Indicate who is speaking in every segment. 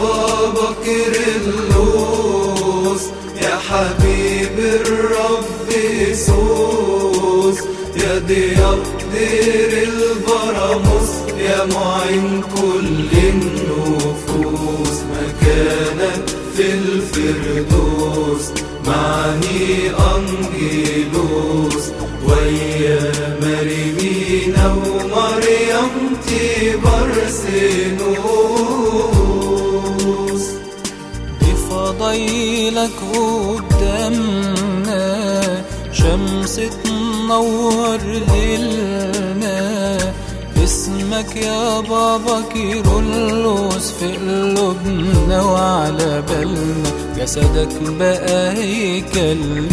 Speaker 1: بابا كيرلس يا حبيب الرب يسوس يا دير البراموس يا معين كل النفوس مكانك في الفردوس معني أنجيلوس ويا مريمينا ومريم تبرسنوس
Speaker 2: بفضيلك قدامنا شمس تنور ليلنا. اسمك يا بابا كيرلس في قلوبنا وعلى بالنا. جسدك بقى هيكل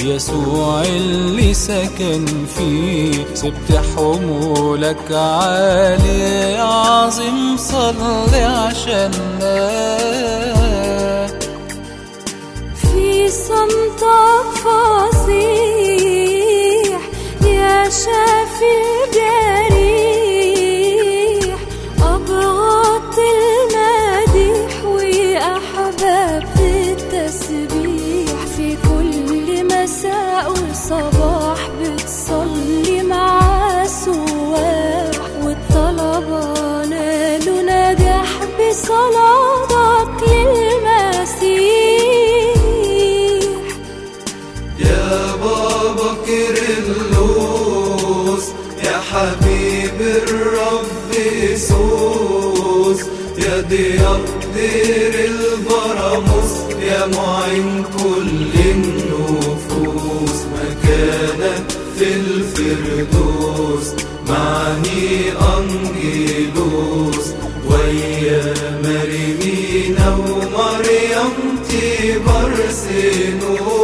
Speaker 2: يسوع اللي سكن فيه. سبت حمولك عالي عظيم صلي عشاننا.
Speaker 3: في صمتك فصيح. يا شافي الجريح أبغضت المديح وأحببت التسبيح. في كل مساء وصباح بتصلي مع سواح والطلبة نالوا نجاح بصلاتك
Speaker 1: يا ضياء دير البراموس يا معين كل النفوس مكانك في الفردوس معني أنجيلوس ويا مريمينا ومريم تبرسنوس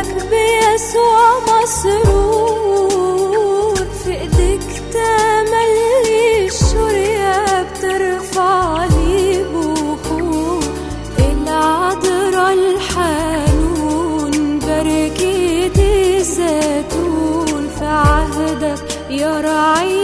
Speaker 3: قلبك بيسوع مسرور. في إيديك تملي الشرية بترفع لي بخور العذراء الحنون بركة الزيتون في عهدك يا رعينا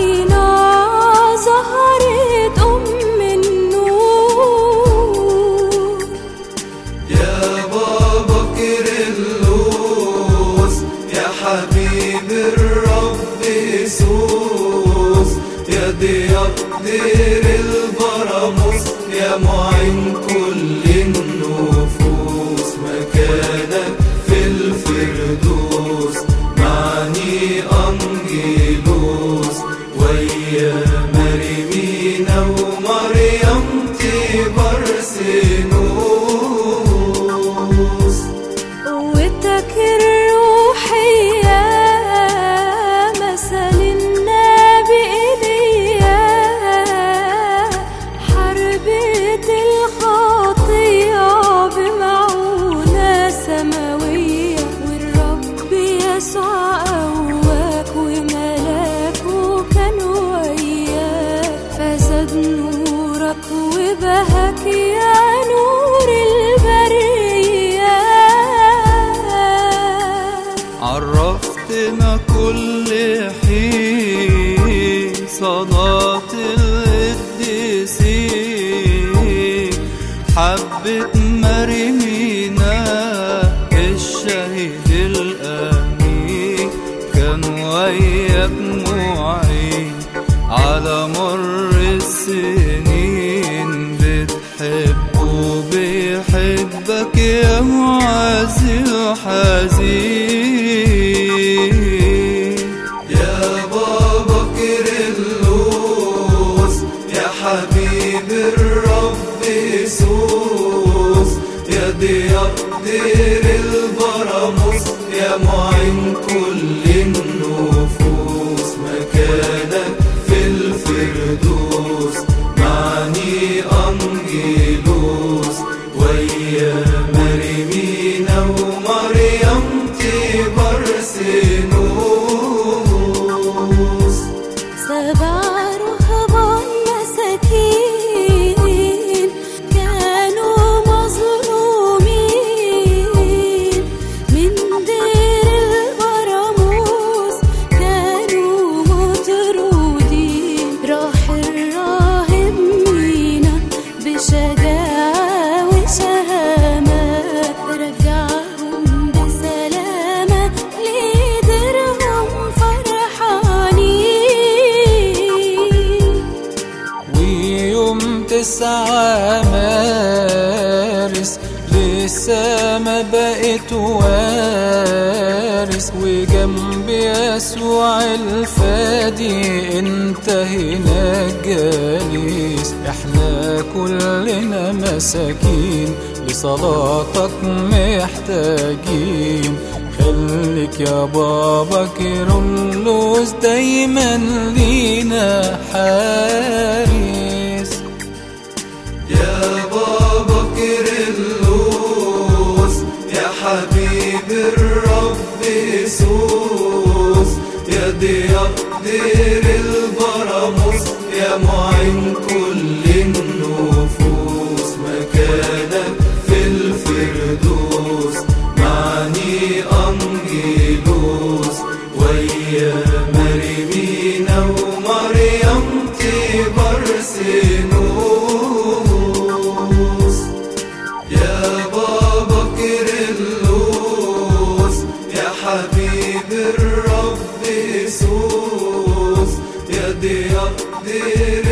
Speaker 1: يا
Speaker 2: عرفتنا كل حين صلاة القديسين حبة مريمينا الشهيد الأمين. كان وياك معين على مر السنين. بتحبه بيحبك يا معزي وحزين
Speaker 1: يا معين كل النفوس
Speaker 2: تسعة مارس لسه ما بقيت وارث وجنب يسوع الفادي انت هناك جالس إحنا كلنا مساكين لصلاتك محتاجين. خليك يا بابا كيرلس دايما لينا حارس.
Speaker 1: يسوس يا ضياء دير البراموس يا معين. الرب